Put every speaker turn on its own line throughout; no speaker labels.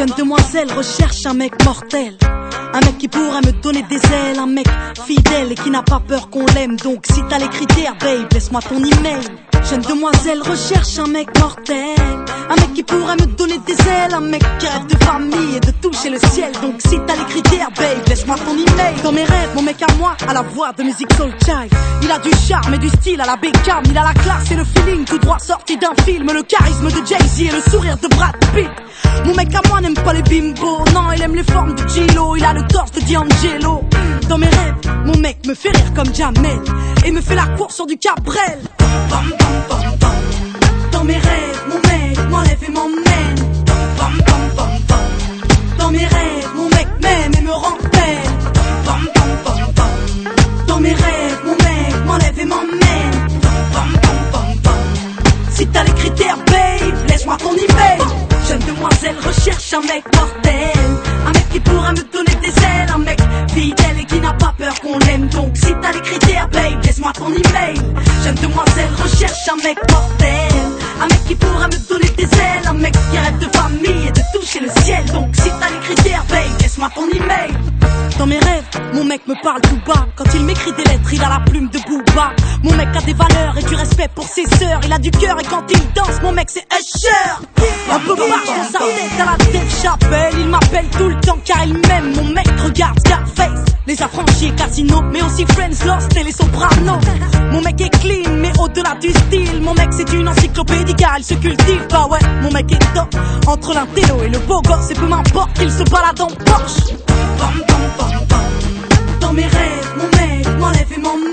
Jeune demoiselle recherche un mec mortel. Un mec qui pourrait me donner des ailes, un mec fidèle et qui n'a pas peur qu'on l'aime. Donc si t'as les critères, babe, laisse-moi ton email. Jeune demoiselle recherche un mec mortel. Un mec qui pourrait me donner des ailes. Un mec qui rêve de famille et de toucher le ciel. Donc si t'as les critères, babe, Dans mes rêves, mon mec à moi, à la voix de musique soul child. Il a du charme et du style à la Beckham. Il a la classe et le feeling tout droit sorti d'un film. Le charisme de Jay-Z et le sourire de Brad Pitt. Mon mec à moi n'aime pas les bimbos. Non, il aime les formes de Gilo. Il a le torse de D'Angelo. Dans mes rêves, mon mec me fait rire comme Jamel. Et me fait la course sur du Cabrel. Dans mes rêves, mon mec t'as les critères, babe, laisse-moi ton email. Jeune demoiselle recherche un mec mortel. Un mec qui pourra me donner des ailes. Un mec fidèle et qui n'a pas peur qu'on l'aime. Donc si t'as les critères, babe, laisse-moi ton email. Jeune demoiselle recherche un mec mortel. Un mec qui pourra me donner des ailes. Un mec qui rêve de famille et de toucher le ciel. Donc si t'as les critères, babe, laisse-moi ton email. Dans mes rêves, mon mec me parle tout bas. Quand il m'écrit des lettres, il a la plume de Booba. Mon mec a des valeurs et du respect pour ses sœurs. Il a du cœur et quand il danse, mon mec c'est Usher. Un peu marche dans sa tête à la tête chapelle. Il m'appelle tout le temps car il m'aime. Mon mec regarde Scarface. Les affranchis Casino, mais aussi Friends Lost et les Sopranos. Mon mec est clean, mais au-delà du style. Mon mec c'est une encyclopédie car il se cultive. Bah ouais, mon mec est top. Entre l'intello et le beau gosse, et peu m'importe qu'il se balade en Porsche. Bam, bam. Dans mes rêves, mon mec m'enlève et m'emmène.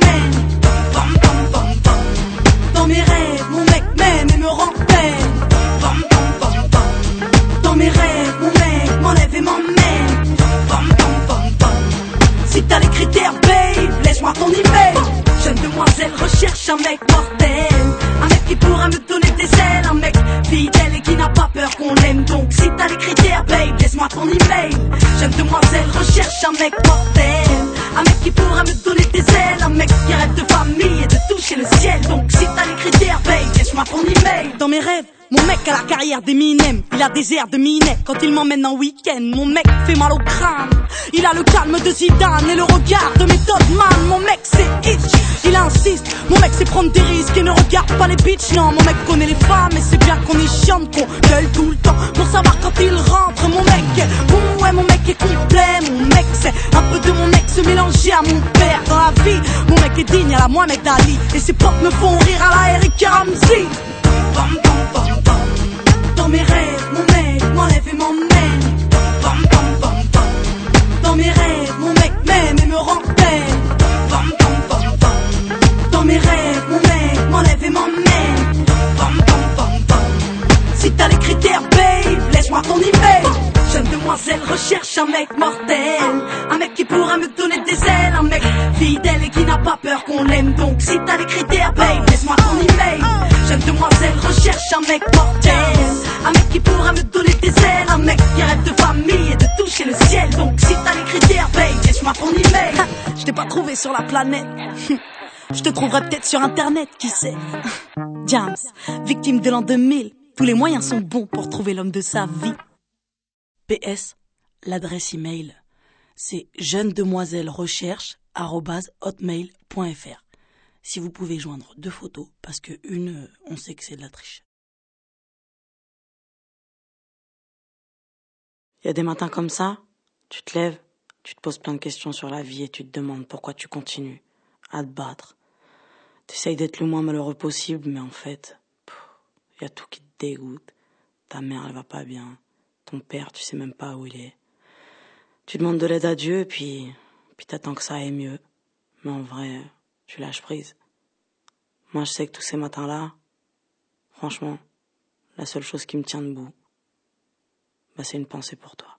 Si t'as les critères, babe, laisse-moi ton email. Jeune demoiselle recherche un mec mortel. Un mec qui pourra me donner des ailes. Un mec fidèle et qui n'a pas peur qu'on l'aime. Donc si t'as les critères, babe, laisse-moi ton email. Jeune demoiselle recherche un mec mortel. Un mec qui pourra me donner des ailes. Un mec qui rêve de famille et de toucher le ciel. Donc si t'as les critères, babe, laisse-moi ton email. Dans mes rêves, mon mec a la carrière d'Eminem, il a des airs de Minet quand il m'emmène en week-end. Mon mec fait mal au crâne, il a le calme de Zidane et le regard de Method Man. Mon mec c'est itch, il insiste. Mon mec c'est prendre des risques et ne regarde pas les bitches. Non, mon mec connaît les femmes et c'est bien qu'on est chiante, qu'on gueule tout le temps pour savoir quand il rentre. Mon mec est bon, ouais, mon mec est complet. Mon mec c'est un peu de mon ex mélangé à mon père dans la vie. Mon mec est digne à la Mohamed Ali et ses potes me font rire à la Eric. Si t'as les critères, babe, laisse-moi ton email. Jeune demoiselle recherche un mec mortel. Un mec qui pourra me donner des ailes. Un mec fidèle et qui n'a pas peur qu'on l'aime. Donc si t'as les critères, babe, laisse-moi ton email. Jeune demoiselle recherche un mec mortel. Un mec qui pourra me donner des ailes. Un mec qui rêve de famille et de toucher le ciel. Donc si t'as les critères, babe, laisse-moi ton email. Je t'ai pas trouvé sur la planète. Je te trouverai peut-être sur internet, qui sait. James, victime de l'an 2000. Tous les moyens sont bons pour trouver l'homme de sa vie. PS, l'adresse email, c'est jeune demoiselle recherche hotmail.fr. Si vous pouvez joindre deux photos, parce que une, euh, on sait que c'est de la triche. Il y a des matins comme ça, tu te lèves, tu te poses plein de questions sur la vie et tu te demandes pourquoi tu continues à te battre. Tu essayes d'être le moins malheureux possible, mais en fait, il y a tout qui te dégoûte. Ta mère, elle va pas bien. Ton père, tu sais même pas où il est. Tu demandes de l'aide à Dieu, puis, puis t'attends que ça aille mieux. Mais en vrai, tu lâches prise. Moi, je sais que tous ces matins-là, franchement, la seule chose qui me tient debout, bah, c'est une pensée pour toi.